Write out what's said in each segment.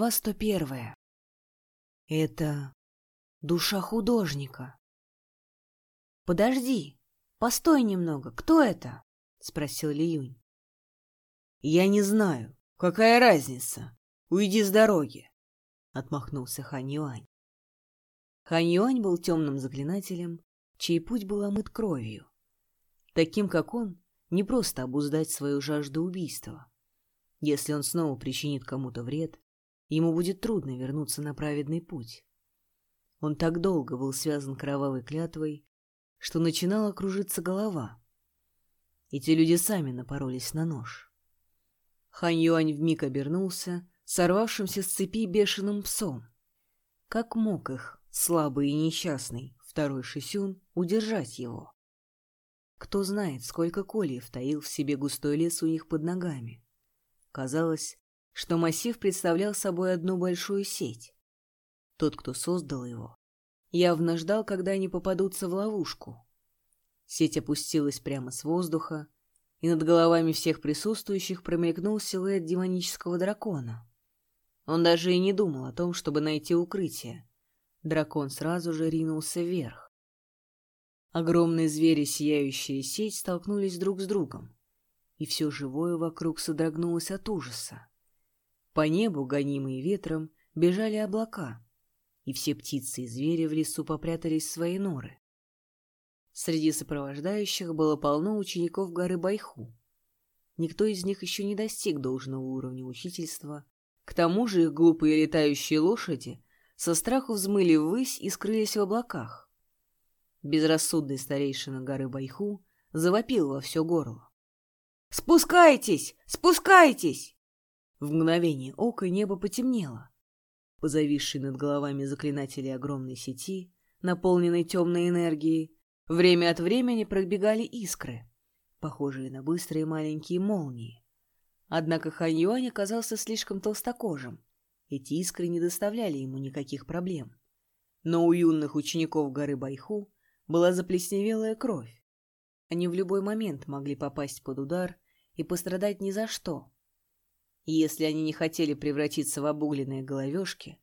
Глава 101. Это душа художника. «Подожди, постой немного, кто это?» — спросил Лиюнь. «Я не знаю. Какая разница? Уйди с дороги!» — отмахнулся Хань Юань. Хань Юань был темным заклинателем, чей путь был омыт кровью. Таким, как он, не просто обуздать свою жажду убийства. Если он снова причинит кому-то вред, ему будет трудно вернуться на праведный путь. Он так долго был связан кровавой клятвой, что начинала кружиться голова. Эти люди сами напоролись на нож. Хань Юань вмиг обернулся, сорвавшимся с цепи бешеным псом. Как мог их, слабый и несчастный, второй Шисюн, удержать его? Кто знает, сколько кольев таил в себе густой лес у них под ногами. Казалось, что массив представлял собой одну большую сеть. Тот, кто создал его, явно ждал, когда они попадутся в ловушку. Сеть опустилась прямо с воздуха, и над головами всех присутствующих промелькнул силуэт демонического дракона. Он даже и не думал о том, чтобы найти укрытие. Дракон сразу же ринулся вверх. Огромные звери, сияющие сеть, столкнулись друг с другом, и все живое вокруг содрогнулось от ужаса. По небу, гонимые ветром, бежали облака, и все птицы и звери в лесу попрятались в свои норы. Среди сопровождающих было полно учеников горы Байху. Никто из них еще не достиг должного уровня учительства. К тому же их глупые летающие лошади со страху взмыли ввысь и скрылись в облаках. Безрассудный старейшина горы Байху завопил во все горло. «Спускайтесь! Спускайтесь!» В мгновение ока небо потемнело. По зависшей над головами заклинателей огромной сети, наполненной темной энергией, время от времени пробегали искры, похожие на быстрые маленькие молнии. Однако Хань Юань оказался слишком толстокожим. Эти искры не доставляли ему никаких проблем. Но у юных учеников горы Байху была заплесневелая кровь. Они в любой момент могли попасть под удар и пострадать ни за что. Если они не хотели превратиться в обугленные головешки,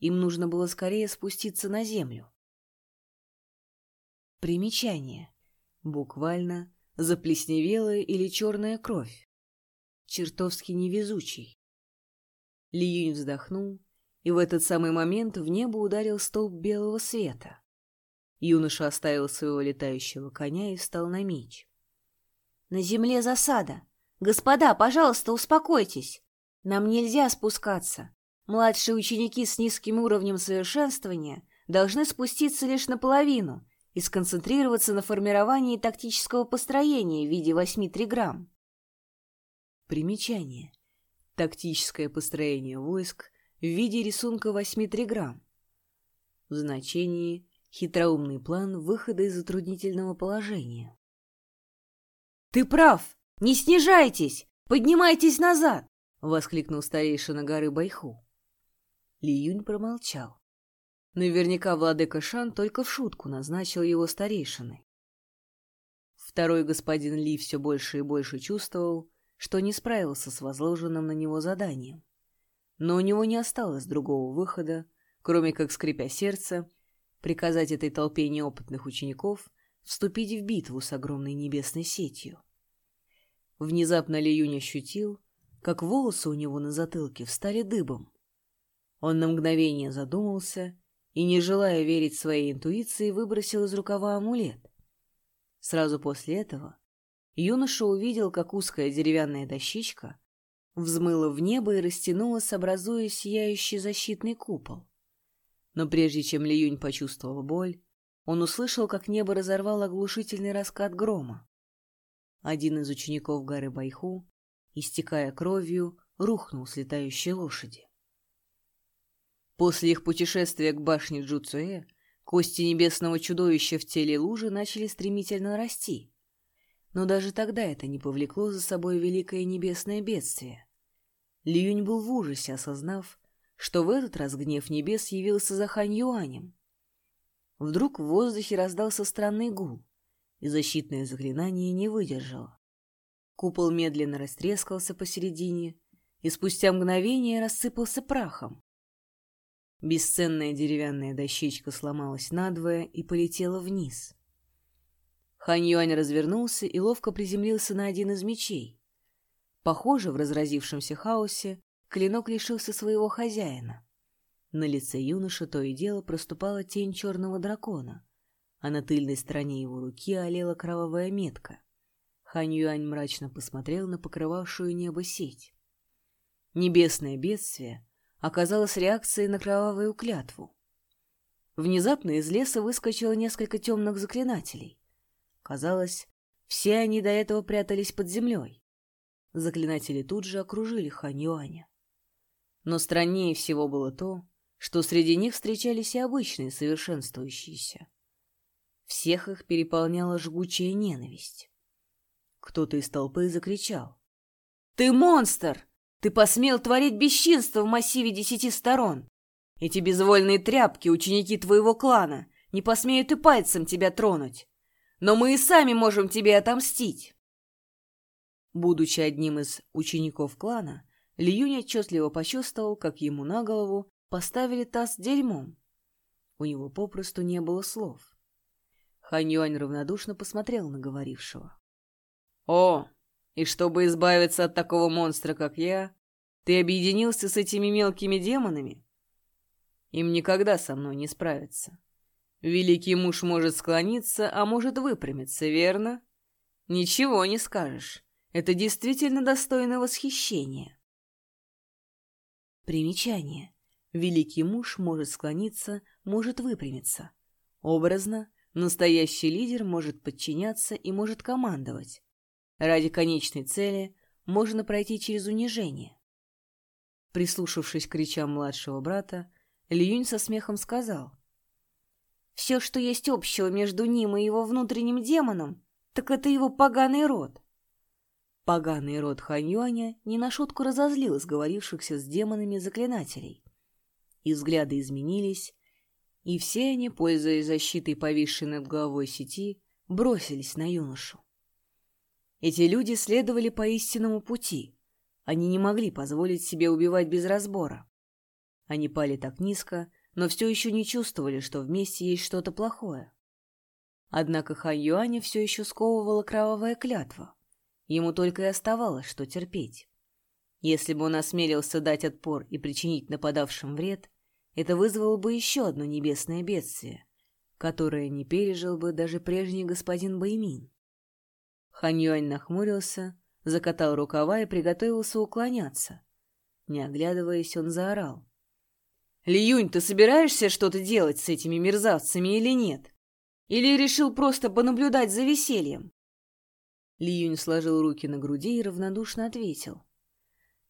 им нужно было скорее спуститься на землю. Примечание. Буквально заплесневелая или черная кровь. Чертовски невезучий. Ли вздохнул, и в этот самый момент в небо ударил столб белого света. Юноша оставил своего летающего коня и встал на меч. «На земле засада! Господа, пожалуйста, успокойтесь! Нам нельзя спускаться. Младшие ученики с низким уровнем совершенствования должны спуститься лишь наполовину и сконцентрироваться на формировании тактического построения в виде 8 триграмм. Примечание. Тактическое построение войск в виде рисунка 8 триграмм. В значении хитроумный план выхода из затруднительного положения. «Ты прав! Не снижайтесь! Поднимайтесь назад!» — воскликнул старейшина горы Байху. Ли Юнь промолчал. Наверняка владыка Шан только в шутку назначил его старейшиной. Второй господин Ли все больше и больше чувствовал, что не справился с возложенным на него заданием. Но у него не осталось другого выхода, кроме как, скрипя сердце, приказать этой толпе неопытных учеников вступить в битву с огромной небесной сетью. Внезапно Ли Юнь ощутил, как волосы у него на затылке встали дыбом. Он на мгновение задумался и, не желая верить своей интуиции, выбросил из рукава амулет. Сразу после этого юноша увидел, как узкая деревянная дощечка взмыла в небо и растянулась, образуя сияющий защитный купол. Но прежде чем Лиюнь почувствовал боль, он услышал, как небо разорвал оглушительный раскат грома. Один из учеников горы Байху истекая кровью, рухнул с летающей лошади. После их путешествия к башне Джуцуэ кости небесного чудовища в теле лужи начали стремительно расти. Но даже тогда это не повлекло за собой великое небесное бедствие. Льюнь был в ужасе, осознав, что в этот раз гнев небес явился за Хань Юанем. Вдруг в воздухе раздался странный гул, и защитное заклинание не выдержало. Купол медленно растрескался посередине, и спустя мгновение рассыпался прахом. Бесценная деревянная дощечка сломалась надвое и полетела вниз. Хань Юань развернулся и ловко приземлился на один из мечей. Похоже, в разразившемся хаосе клинок лишился своего хозяина. На лице юноши то и дело проступала тень черного дракона, а на тыльной стороне его руки олела кровавая метка. Хань Юань мрачно посмотрел на покрывавшую небо сеть. Небесное бедствие оказалось реакцией на кровавую клятву. Внезапно из леса выскочило несколько темных заклинателей. Казалось, все они до этого прятались под землей. Заклинатели тут же окружили Хань Юаня. Но страннее всего было то, что среди них встречались и обычные совершенствующиеся. Всех их переполняла жгучая ненависть. Кто-то из толпы закричал. «Ты монстр! Ты посмел творить бесчинство в массиве десяти сторон! Эти безвольные тряпки, ученики твоего клана, не посмеют и пальцем тебя тронуть! Но мы и сами можем тебе отомстить!» Будучи одним из учеников клана, Льюнь отчетливо почувствовал, как ему на голову поставили таз с дерьмом. У него попросту не было слов. Хань Юань равнодушно посмотрел на говорившего. «О, и чтобы избавиться от такого монстра, как я, ты объединился с этими мелкими демонами? Им никогда со мной не справиться. Великий муж может склониться, а может выпрямиться, верно? Ничего не скажешь. Это действительно достойно восхищения». Примечание. Великий муж может склониться, может выпрямиться. Образно, настоящий лидер может подчиняться и может командовать. Ради конечной цели можно пройти через унижение. Прислушавшись к кричам младшего брата, Льюнь со смехом сказал. «Все, что есть общего между ним и его внутренним демоном, так это его поганый род». Поганый род Ханьюаня не на шутку разозлил сговорившихся с демонами заклинателей и взгляды изменились, и все они, пользуясь защитой повисшей над головой сети, бросились на юношу. Эти люди следовали по истинному пути. Они не могли позволить себе убивать без разбора. Они пали так низко, но все еще не чувствовали, что вместе есть что-то плохое. Однако Хан Юаня все еще сковывала кровавая клятва. Ему только и оставалось, что терпеть. Если бы он осмелился дать отпор и причинить нападавшим вред, это вызвало бы еще одно небесное бедствие, которое не пережил бы даже прежний господин Баймин. Ханьюань нахмурился, закатал рукава и приготовился уклоняться. Не оглядываясь, он заорал. «Лиюнь, ты собираешься что-то делать с этими мерзавцами или нет? Или решил просто понаблюдать за весельем?» Лиюнь сложил руки на груди и равнодушно ответил.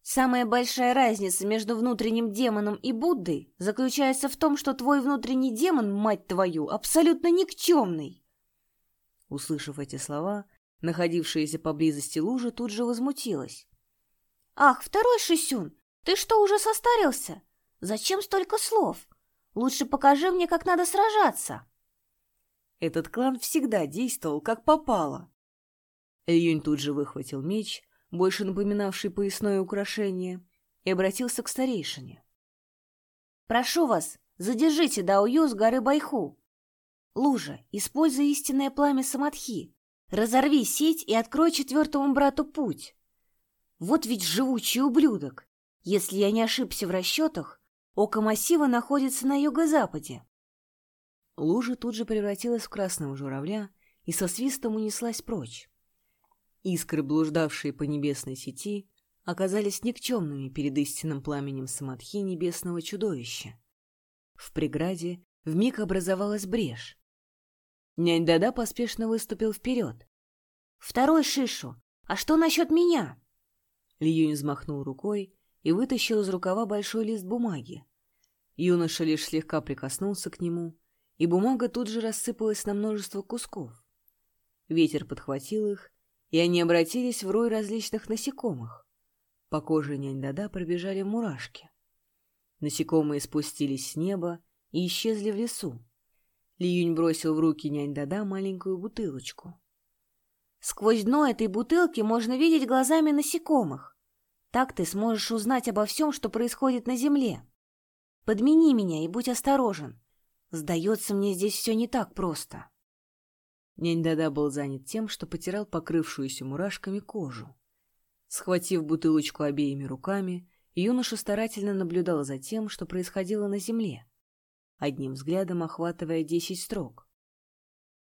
Самая большая разница между внутренним демоном и Буддой заключается в том, что твой внутренний демон, мать твою, абсолютно никчемный. Услышав эти слова, находившаяся поблизости лужа тут же возмутилась. «Ах, второй Шисюн, ты что, уже состарился? Зачем столько слов? Лучше покажи мне, как надо сражаться». Этот клан всегда действовал как попало. Июнь тут же выхватил меч — больше напоминавший поясное украшение, и обратился к старейшине. «Прошу вас, задержите Даою с горы Байху. Лужа, используй истинное пламя Самадхи. Разорви сеть и открой четвертому брату путь. Вот ведь живучий ублюдок. Если я не ошибся в расчетах, око массива находится на юго-западе». Лужа тут же превратилась в красного журавля и со свистом унеслась прочь. Искры, блуждавшие по небесной сети, оказались никчемными перед истинным пламенем самадхи небесного чудовища. В преграде вмиг образовалась брешь. Нянь Дада поспешно выступил вперед. «Второй Шишу! А что насчет меня?» Льюнь взмахнул рукой и вытащил из рукава большой лист бумаги. Юноша лишь слегка прикоснулся к нему, и бумага тут же рассыпалась на множество кусков. Ветер подхватил их и они обратились в рой различных насекомых. По коже нянь-дада пробежали мурашки. Насекомые спустились с неба и исчезли в лесу. Лиюнь бросил в руки нянь-дада маленькую бутылочку. Сквозь дно этой бутылки можно видеть глазами насекомых. Так ты сможешь узнать обо всем, что происходит на Земле. Подмени меня и будь осторожен. Сдается мне здесь все не так просто. Нянь-Дада был занят тем, что потирал покрывшуюся мурашками кожу. Схватив бутылочку обеими руками, юноша старательно наблюдал за тем, что происходило на земле, одним взглядом охватывая десять строк.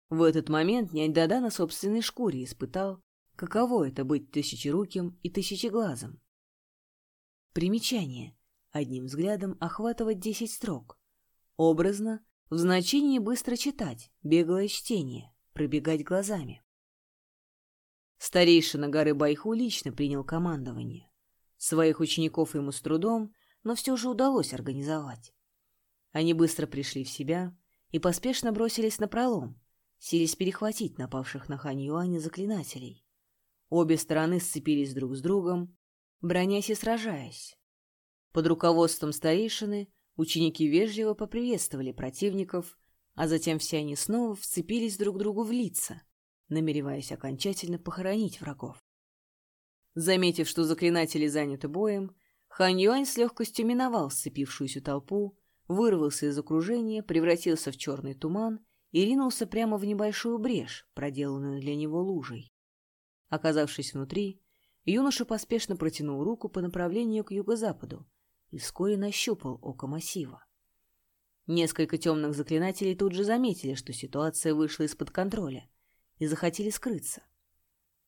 В этот момент нянь-Дада на собственной шкуре испытал, каково это быть тысячеруким и тысячеглазым. Примечание. Одним взглядом охватывать десять строк. Образно, в значении быстро читать, беглое чтение, пробегать глазами. Старейшина горы Байху лично принял командование. Своих учеников ему с трудом, но все же удалось организовать. Они быстро пришли в себя и поспешно бросились на пролом, сились перехватить напавших на Хань Юаня заклинателей. Обе стороны сцепились друг с другом, бронясь и сражаясь. Под руководством старейшины ученики вежливо поприветствовали противников, а затем все они снова вцепились друг другу в лица, намереваясь окончательно похоронить врагов. Заметив, что заклинатели заняты боем, Хан Юань с легкостью миновал сцепившуюся толпу, вырвался из окружения, превратился в черный туман и ринулся прямо в небольшую брешь, проделанную для него лужей. Оказавшись внутри, юноша поспешно протянул руку по направлению к юго-западу и вскоре нащупал око массива. Несколько темных заклинателей тут же заметили, что ситуация вышла из-под контроля, и захотели скрыться.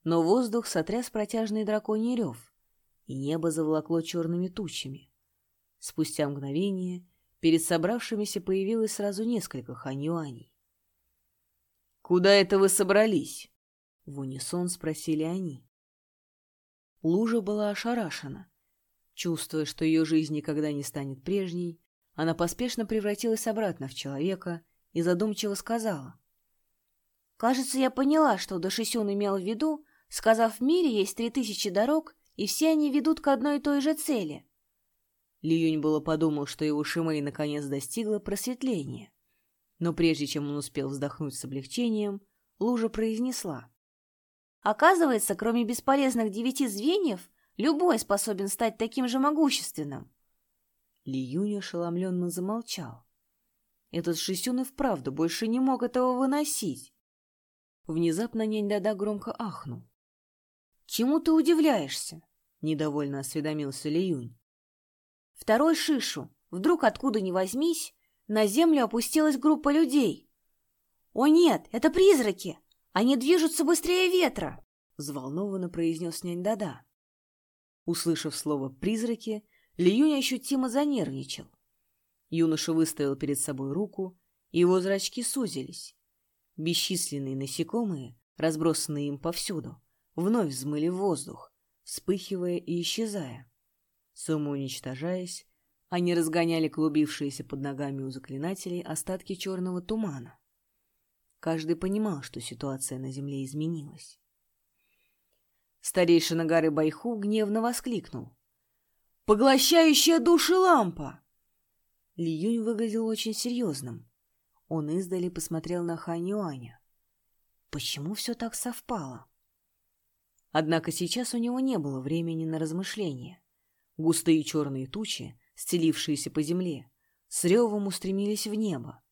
Но воздух сотряс протяжный драконий рев, и небо заволокло черными тучами. Спустя мгновение перед собравшимися появилось сразу несколько ханьюаней. «Куда это вы собрались?» — в унисон спросили они. Лужа была ошарашена. Чувствуя, что ее жизнь никогда не станет прежней, она поспешно превратилась обратно в человека и задумчиво сказала. «Кажется, я поняла, что Дашисюн имел в виду, сказав, в мире есть три тысячи дорог, и все они ведут к одной и той же цели». Ли Юнь было подумал, что его Шимэй наконец достигла просветления. Но прежде чем он успел вздохнуть с облегчением, Лужа произнесла. «Оказывается, кроме бесполезных девяти звеньев, любой способен стать таким же могущественным». Ли Юнь ошеломленно замолчал. Этот Шисюн и вправду больше не мог этого выносить. Внезапно нянь-дада громко ахнул. «Чему ты удивляешься?» — недовольно осведомился Ли Юнь. «Второй Шишу. Вдруг откуда ни возьмись, на землю опустилась группа людей. «О нет, это призраки! Они движутся быстрее ветра!» — взволнованно произнес нянь Дада. Услышав слово «призраки», Лиюнь ощутимо занервничал. Юноша выставил перед собой руку, и его зрачки сузились. Бесчисленные насекомые, разбросанные им повсюду, вновь взмыли в воздух, вспыхивая и исчезая. Самоуничтожаясь, они разгоняли клубившиеся под ногами у заклинателей остатки черного тумана. Каждый понимал, что ситуация на земле изменилась. Старейшина горы Байху гневно воскликнул. «Поглощающая души лампа!» Ли Юнь выглядел очень серьезным. Он издали посмотрел на Хань Юаня. Почему все так совпало? Однако сейчас у него не было времени на размышления. Густые черные тучи, стелившиеся по земле, с ревом устремились в небо.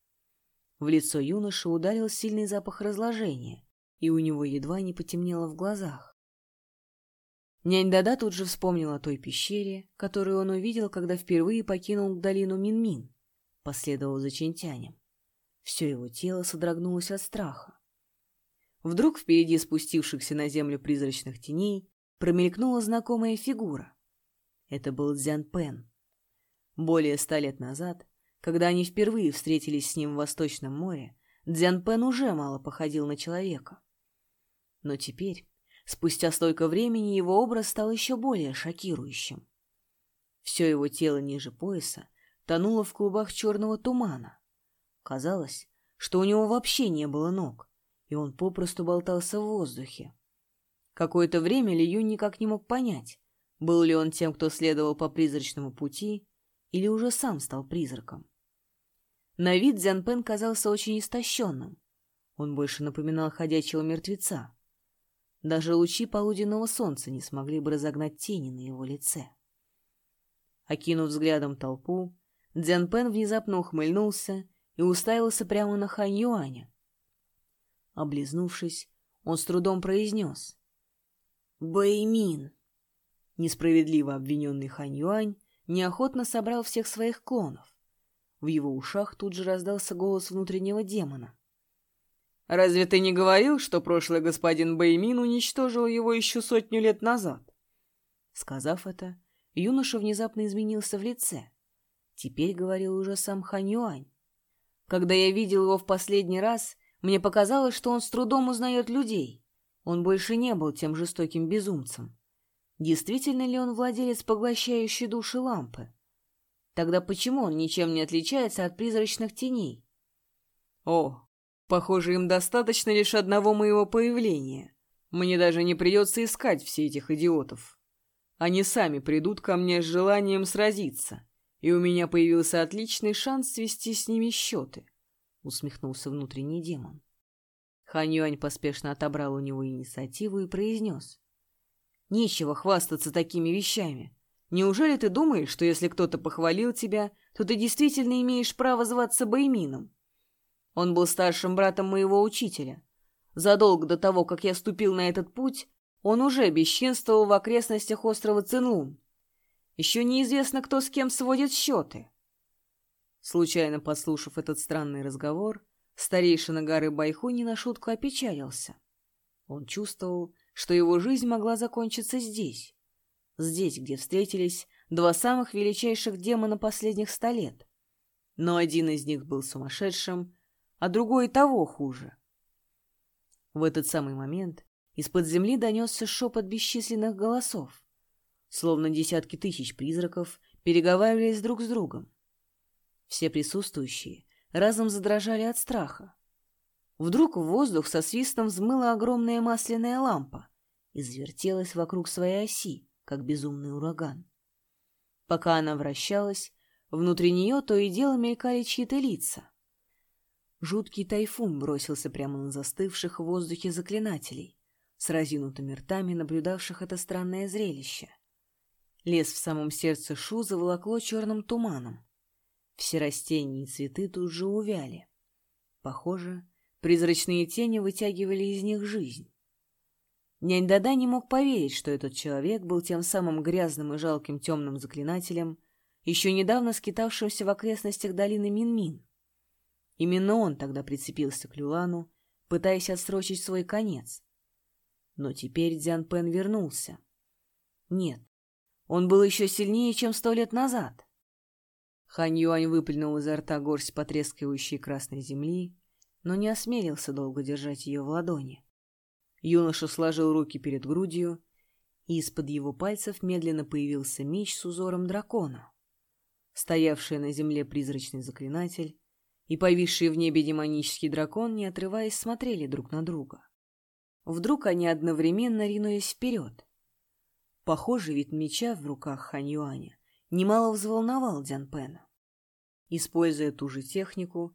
В лицо юноши ударил сильный запах разложения, и у него едва не потемнело в глазах. Нянь-Дада тут же вспомнил о той пещере, которую он увидел, когда впервые покинул долину Минмин, последовал за Чентянем. Все его тело содрогнулось от страха. Вдруг впереди спустившихся на землю призрачных теней промелькнула знакомая фигура. Это был Дзян Пен. Более ста лет назад, когда они впервые встретились с ним в Восточном море, Дзян Пен уже мало походил на человека. Но теперь, спустя столько времени, его образ стал еще более шокирующим. Все его тело ниже пояса тонуло в клубах черного тумана. Казалось, что у него вообще не было ног, и он попросту болтался в воздухе. Какое-то время Ли Юнь никак не мог понять, был ли он тем, кто следовал по призрачному пути, или уже сам стал призраком. На вид Дзянпен казался очень истощенным. Он больше напоминал ходячего мертвеца. Даже лучи полуденного солнца не смогли бы разогнать тени на его лице. Окинув взглядом толпу, Дзян Пен внезапно ухмыльнулся и уставился прямо на Хань Юаня. Облизнувшись, он с трудом произнес. «Бэймин!» Несправедливо обвиненный Хань Юань неохотно собрал всех своих клонов. В его ушах тут же раздался голос внутреннего демона. «Разве ты не говорил, что прошлый господин Бэймин уничтожил его еще сотню лет назад?» Сказав это, юноша внезапно изменился в лице. Теперь говорил уже сам Хань Юань. Когда я видел его в последний раз, мне показалось, что он с трудом узнает людей. Он больше не был тем жестоким безумцем. Действительно ли он владелец поглощающей души лампы? Тогда почему он ничем не отличается от призрачных теней? О, похоже, им достаточно лишь одного моего появления. Мне даже не придется искать все этих идиотов. Они сами придут ко мне с желанием сразиться, и у меня появился отличный шанс свести с ними счеты, — усмехнулся внутренний демон. Хань Юань поспешно отобрал у него инициативу и произнес. Нечего хвастаться такими вещами. Неужели ты думаешь, что если кто-то похвалил тебя, то ты действительно имеешь право зваться Баймином? Он был старшим братом моего учителя. Задолго до того, как я ступил на этот путь, он уже бесчинствовал в окрестностях острова Цинлун. Еще неизвестно, кто с кем сводит счеты. Случайно подслушав этот странный разговор, старейшина горы Байху не на шутку опечалился. Он чувствовал, что его жизнь могла закончиться здесь. Здесь, где встретились два самых величайших демона последних ста лет. Но один из них был сумасшедшим, а другой того хуже. В этот самый момент из-под земли донесся шепот бесчисленных голосов. Словно десятки тысяч призраков переговаривались друг с другом. Все присутствующие разом задрожали от страха. Вдруг в воздух со свистом взмыла огромная масляная лампа и завертелась вокруг своей оси, как безумный ураган. Пока она вращалась, внутри нее то и дело мелькали чьи-то лица. Жуткий тайфун бросился прямо на застывших в воздухе заклинателей, с разинутыми ртами наблюдавших это странное зрелище. Лес в самом сердце Шу заволокло черным туманом. Все растения и цветы тут же увяли. Похоже, Призрачные тени вытягивали из них жизнь. Нянь Дада не мог поверить, что этот человек был тем самым грязным и жалким темным заклинателем, еще недавно скитавшимся в окрестностях долины Минмин. -Мин. Именно он тогда прицепился к Люлану, пытаясь отсрочить свой конец. Но теперь Дзян Пен вернулся. Нет, он был еще сильнее, чем сто лет назад. Хань Юань выплюнул изо рта горсть потрескивающей красной земли но не осмелился долго держать ее в ладони. Юноша сложил руки перед грудью, и из-под его пальцев медленно появился меч с узором дракона. Стоявший на земле призрачный заклинатель и повисший в небе демонический дракон, не отрываясь, смотрели друг на друга. Вдруг они одновременно ринулись вперед. Похоже, вид меча в руках Хань Юаня немало взволновал Дзян Пена. Используя ту же технику,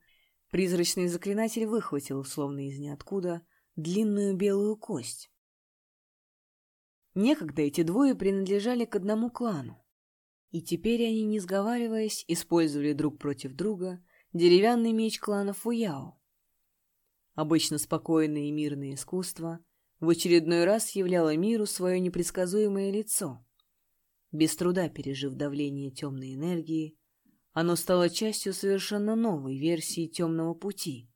Призрачный заклинатель выхватил, словно из ниоткуда, длинную белую кость. Некогда эти двое принадлежали к одному клану, и теперь они, не сговариваясь, использовали друг против друга деревянный меч клана Фуяо. Обычно спокойное и мирное искусство в очередной раз являло миру свое непредсказуемое лицо. Без труда пережив давление темной энергии, оно стало частью совершенно новой версии «Темного пути».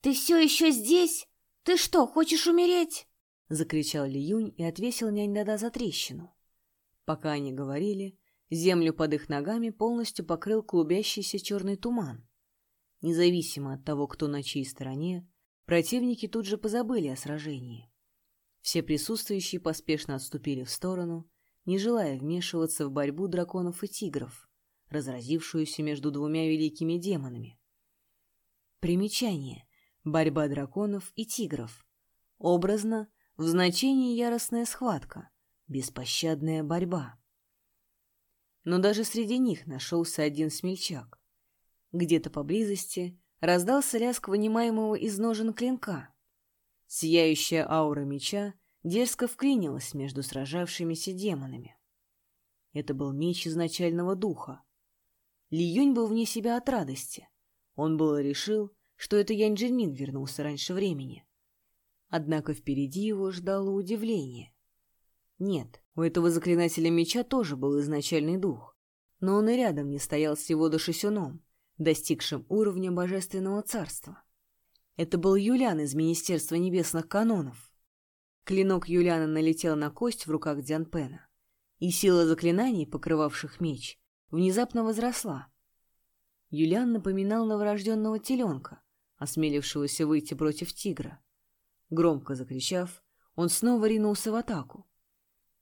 «Ты все еще здесь? Ты что, хочешь умереть?» — закричал Ли Юнь и отвесил нянь Дада за трещину. Пока они говорили, землю под их ногами полностью покрыл клубящийся черный туман. Независимо от того, кто на чьей стороне, противники тут же позабыли о сражении. Все присутствующие поспешно отступили в сторону, не желая вмешиваться в борьбу драконов и тигров разразившуюся между двумя великими демонами. Примечание. Борьба драконов и тигров. Образно, в значении яростная схватка, беспощадная борьба. Но даже среди них нашелся один смельчак. Где-то поблизости раздался лязг вынимаемого из ножен клинка. Сияющая аура меча дерзко вклинилась между сражавшимися демонами. Это был меч изначального духа. Ли Юнь был вне себя от радости. Он было решил, что это Янь Джельмин вернулся раньше времени. Однако впереди его ждало удивление. Нет, у этого заклинателя меча тоже был изначальный дух, но он и рядом не стоял с его душесюном, достигшим уровня божественного царства. Это был Юлян из Министерства небесных канонов. Клинок Юляна налетел на кость в руках Дзянпена, и сила заклинаний, покрывавших меч, внезапно возросла. Юлян напоминал новорожденного теленка, осмелившегося выйти против тигра. Громко закричав, он снова ринулся в атаку.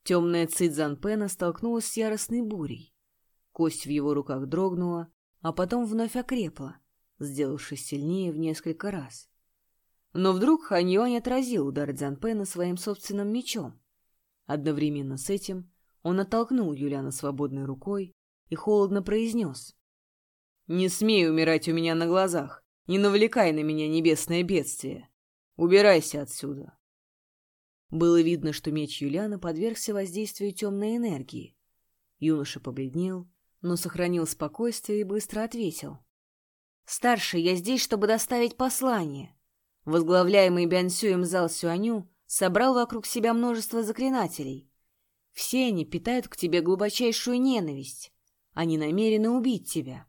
Темная цить Занпена столкнулась с яростной бурей. Кость в его руках дрогнула, а потом вновь окрепла, сделавшись сильнее в несколько раз. Но вдруг Хань Юань отразил удар Дзянпена своим собственным мечом. Одновременно с этим он оттолкнул Юляна свободной рукой и холодно произнес. «Не смей умирать у меня на глазах, не навлекай на меня небесное бедствие. Убирайся отсюда!» Было видно, что меч Юляна подвергся воздействию темной энергии. Юноша побледнел, но сохранил спокойствие и быстро ответил. «Старший, я здесь, чтобы доставить послание». Возглавляемый Бянсюем зал Сюаню собрал вокруг себя множество заклинателей. Все они питают к тебе глубочайшую ненависть. Они намерены убить тебя.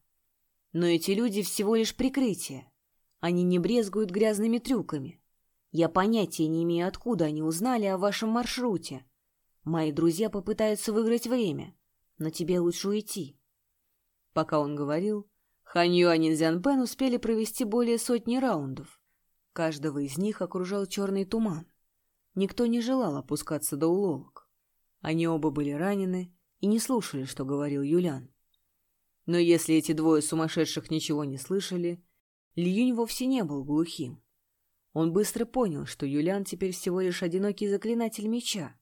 Но эти люди всего лишь прикрытие. Они не брезгуют грязными трюками. Я понятия не имею, откуда они узнали о вашем маршруте. Мои друзья попытаются выиграть время, но тебе лучше уйти. Пока он говорил, Хань Юань и Цзян успели провести более сотни раундов. Каждого из них окружал черный туман. Никто не желал опускаться до уловок. Они оба были ранены и не слушали, что говорил Юлян. Но если эти двое сумасшедших ничего не слышали, Льюнь вовсе не был глухим. Он быстро понял, что Юлян теперь всего лишь одинокий заклинатель меча,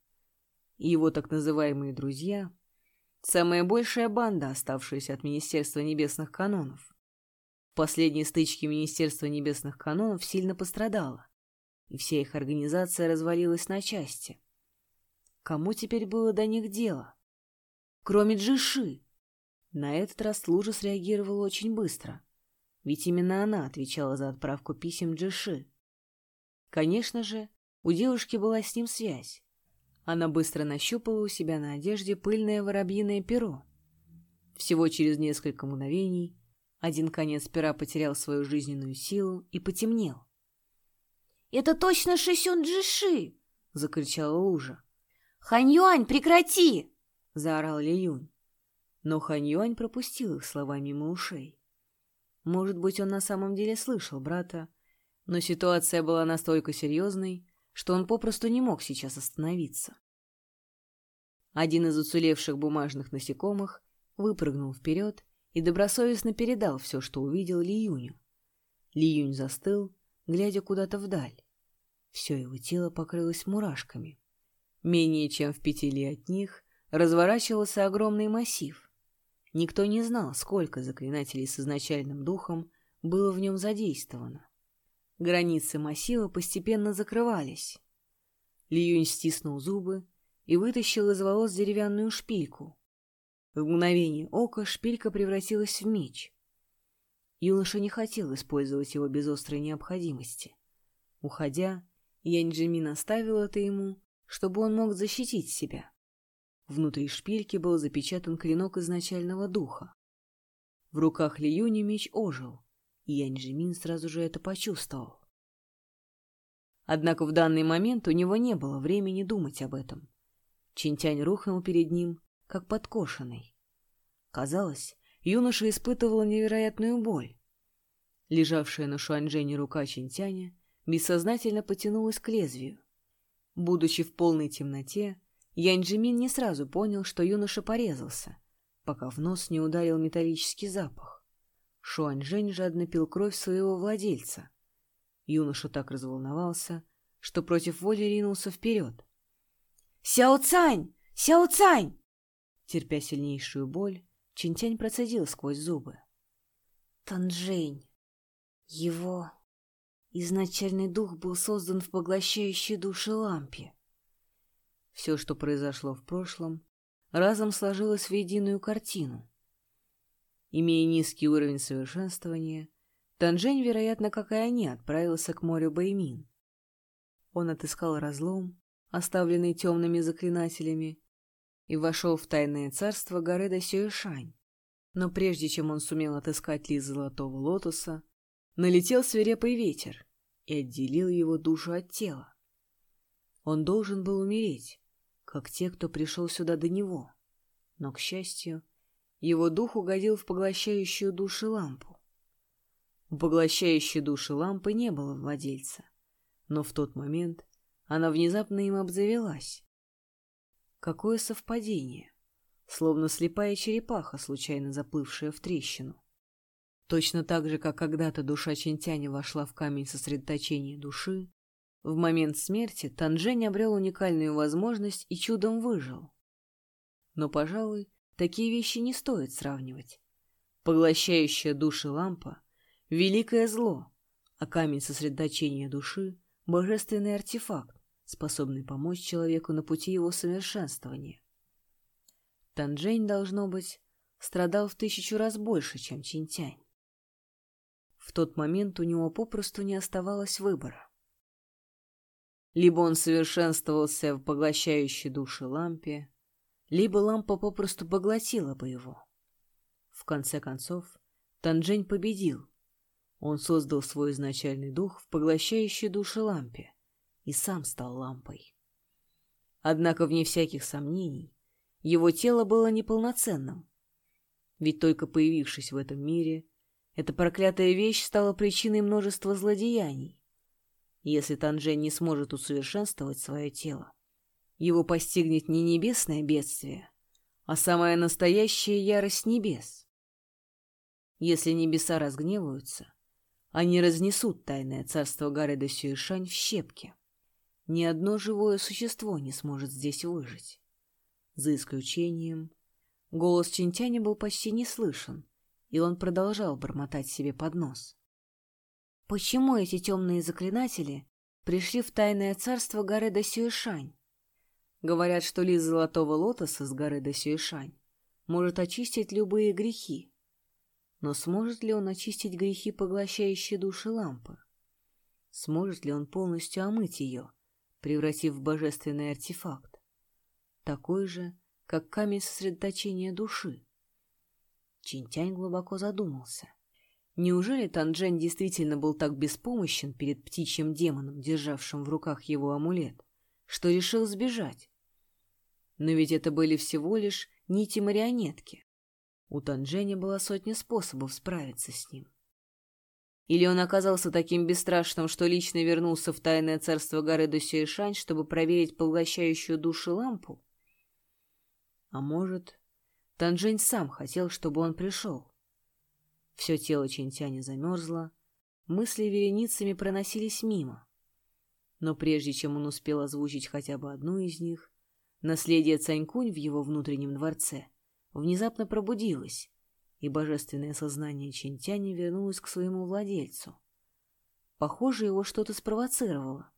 и его так называемые друзья — самая большая банда, оставшаяся от Министерства Небесных Канонов. В последней стычке Министерства Небесных Канонов сильно пострадало, и вся их организация развалилась на части. Кому теперь было до них дело? Кроме Джиши, на этот раз Лужа среагировала очень быстро, ведь именно она отвечала за отправку писем Джиши. Конечно же, у девушки была с ним связь. Она быстро нащупала у себя на одежде пыльное воробьиное перо. Всего через несколько мгновений один конец пера потерял свою жизненную силу и потемнел. «Это точно Шисюн Джиши!» — закричала Лужа. «Хань прекрати!» — заорал Ли Юнь но Хань пропустил их слова мимо ушей. Может быть, он на самом деле слышал брата, но ситуация была настолько серьезной, что он попросту не мог сейчас остановиться. Один из уцелевших бумажных насекомых выпрыгнул вперед и добросовестно передал все, что увидел Ли Юню. Ли Юнь застыл, глядя куда-то вдаль. Все его тело покрылось мурашками. Менее чем в пяти ли от них разворачивался огромный массив. Никто не знал, сколько заклинателей с изначальным духом было в нем задействовано. Границы массива постепенно закрывались. Лиюнь стиснул зубы и вытащил из волос деревянную шпильку. В мгновение ока шпилька превратилась в меч. Юноша не хотел использовать его без острой необходимости. Уходя, Янь-Джимин оставил это ему, чтобы он мог защитить себя. Внутри шпильки был запечатан клинок изначального духа. В руках Лиюни меч ожил, и Янь сразу же это почувствовал. Однако в данный момент у него не было времени думать об этом. Чинтянь рухнул перед ним, как подкошенный. Казалось, юноша испытывал невероятную боль. Лежавшая на Шуаньжэне рука Чинтяня бессознательно потянулась к лезвию. Будучи в полной темноте, Янь-Джимин не сразу понял, что юноша порезался, пока в нос не ударил металлический запах. Шуань-Жень жадно пил кровь своего владельца. Юноша так разволновался, что против воли ринулся вперед. «Сяо Цань! Сяо Цань!» Терпя сильнейшую боль, Чинтянь процедил сквозь зубы. «Танжень! Его Изначальный дух был создан в поглощающей души лампе. Все, что произошло в прошлом, разом сложилось в единую картину. Имея низкий уровень совершенствования, Танжень, вероятно, как и они, отправился к морю Баймин. Он отыскал разлом, оставленный темными заклинателями, и вошел в тайное царство горы Досюэшань. Но прежде чем он сумел отыскать лист золотого лотоса, налетел свирепый ветер и отделил его душу от тела. Он должен был умереть, как те, кто пришел сюда до него. Но, к счастью, его дух угодил в поглощающую души лампу. У поглощающей души лампы не было владельца, но в тот момент она внезапно им обзавелась. Какое совпадение! Словно слепая черепаха, случайно заплывшая в трещину. Точно так же, как когда-то душа Чинтяня вошла в камень сосредоточения души, в момент смерти Танжень обрел уникальную возможность и чудом выжил. Но, пожалуй, такие вещи не стоит сравнивать. Поглощающая души лампа — великое зло, а камень сосредоточения души — божественный артефакт, способный помочь человеку на пути его совершенствования. Танжень, должно быть, страдал в тысячу раз больше, чем Чинтянь. В тот момент у него попросту не оставалось выбора. Либо он совершенствовался в поглощающей души лампе, либо лампа попросту поглотила бы его. В конце концов, Танжень победил. Он создал свой изначальный дух в поглощающей души лампе и сам стал лампой. Однако, вне всяких сомнений, его тело было неполноценным. Ведь только появившись в этом мире, эта проклятая вещь стала причиной множества злодеяний. Если Танжень не сможет усовершенствовать свое тело, его постигнет не небесное бедствие, а самая настоящая ярость небес. Если небеса разгневаются, они разнесут тайное царство горы Досюишань в щепки. Ни одно живое существо не сможет здесь выжить. За исключением... Голос Чинтяня был почти не слышен, и он продолжал бормотать себе под нос. Почему эти темные заклинатели пришли в тайное царство горы Досюэшань? Говорят, что лист золотого лотоса с горы Досюэшань может очистить любые грехи. Но сможет ли он очистить грехи, поглощающие души лампы? Сможет ли он полностью омыть ее, превратив в божественный артефакт? Такой же, как камень сосредоточения души. Чинтянь глубоко задумался. Неужели Танжен действительно был так беспомощен перед птичьим демоном, державшим в руках его амулет, что решил сбежать? Но ведь это были всего лишь нити-марионетки. У Танженя была сотня способов справиться с ним. Или он оказался таким бесстрашным, что лично вернулся в тайное царство горы Досюэшань, чтобы проверить поглощающую души лампу? А может, Танжень сам хотел, чтобы он пришел? Все тело Чинтяня замерзло, мысли вереницами проносились мимо. Но прежде чем он успел озвучить хотя бы одну из них, наследие Цанькунь в его внутреннем дворце внезапно пробудилось, и божественное сознание Чинтяня вернулось к своему владельцу. Похоже, его что-то спровоцировало.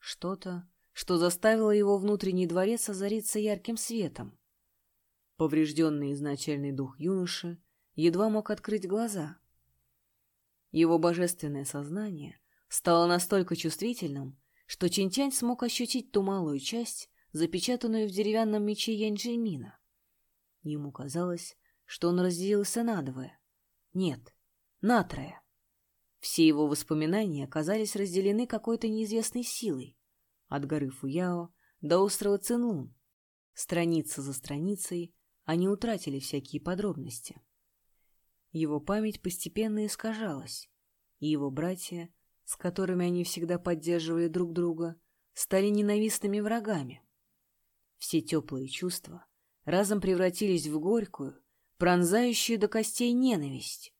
Что-то, что заставило его внутренний дворец озариться ярким светом. Поврежденный изначальный дух юноши едва мог открыть глаза. Его божественное сознание стало настолько чувствительным, что Чинтянь смог ощутить ту малую часть, запечатанную в деревянном мече Янь-Джельмина. Ему казалось, что он разделился надвое. Нет, натрое. Все его воспоминания оказались разделены какой-то неизвестной силой. От горы Фуяо до острова Цинлун. Страница за страницей они утратили всякие подробности. Его память постепенно искажалась, и его братья, с которыми они всегда поддерживали друг друга, стали ненавистными врагами. Все теплые чувства разом превратились в горькую, пронзающую до костей ненависть.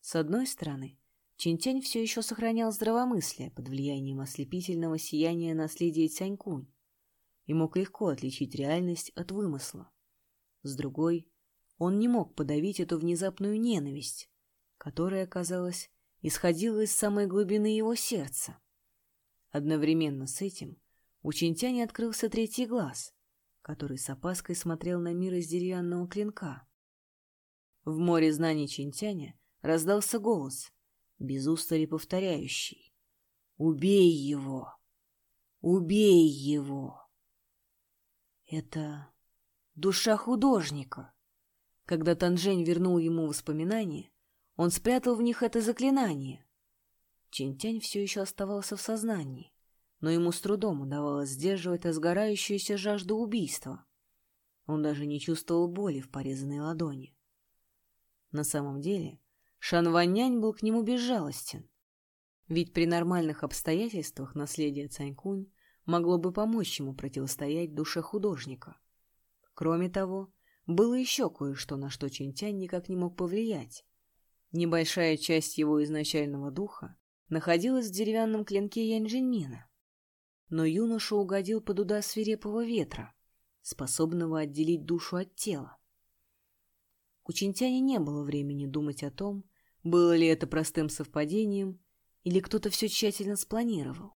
С одной стороны, Чинтянь все еще сохранял здравомыслие под влиянием ослепительного сияния наследия Цянькунь и мог легко отличить реальность от вымысла. С другой, он не мог подавить эту внезапную ненависть, которая, казалось, исходило из самой глубины его сердца. Одновременно с этим у Чинтяня открылся третий глаз, который с опаской смотрел на мир из деревянного клинка. В море знаний Чинтяня раздался голос, без устали повторяющий «Убей его! Убей его!» Это душа художника. Когда Танжень вернул ему воспоминания, он спрятал в них это заклинание. Чинтянь все еще оставался в сознании, но ему с трудом удавалось сдерживать разгорающуюся жажду убийства. Он даже не чувствовал боли в порезанной ладони. На самом деле, Шан Ваннянь был к нему безжалостен. Ведь при нормальных обстоятельствах наследие Цанькунь могло бы помочь ему противостоять душе художника. Кроме того, было еще кое-что, на что Чинтянь никак не мог повлиять. Небольшая часть его изначального духа находилась в деревянном клинке Янь-Джиньмина. Но юноша угодил под удар свирепого ветра, способного отделить душу от тела. У Чинтяня не было времени думать о том, было ли это простым совпадением, или кто-то все тщательно спланировал.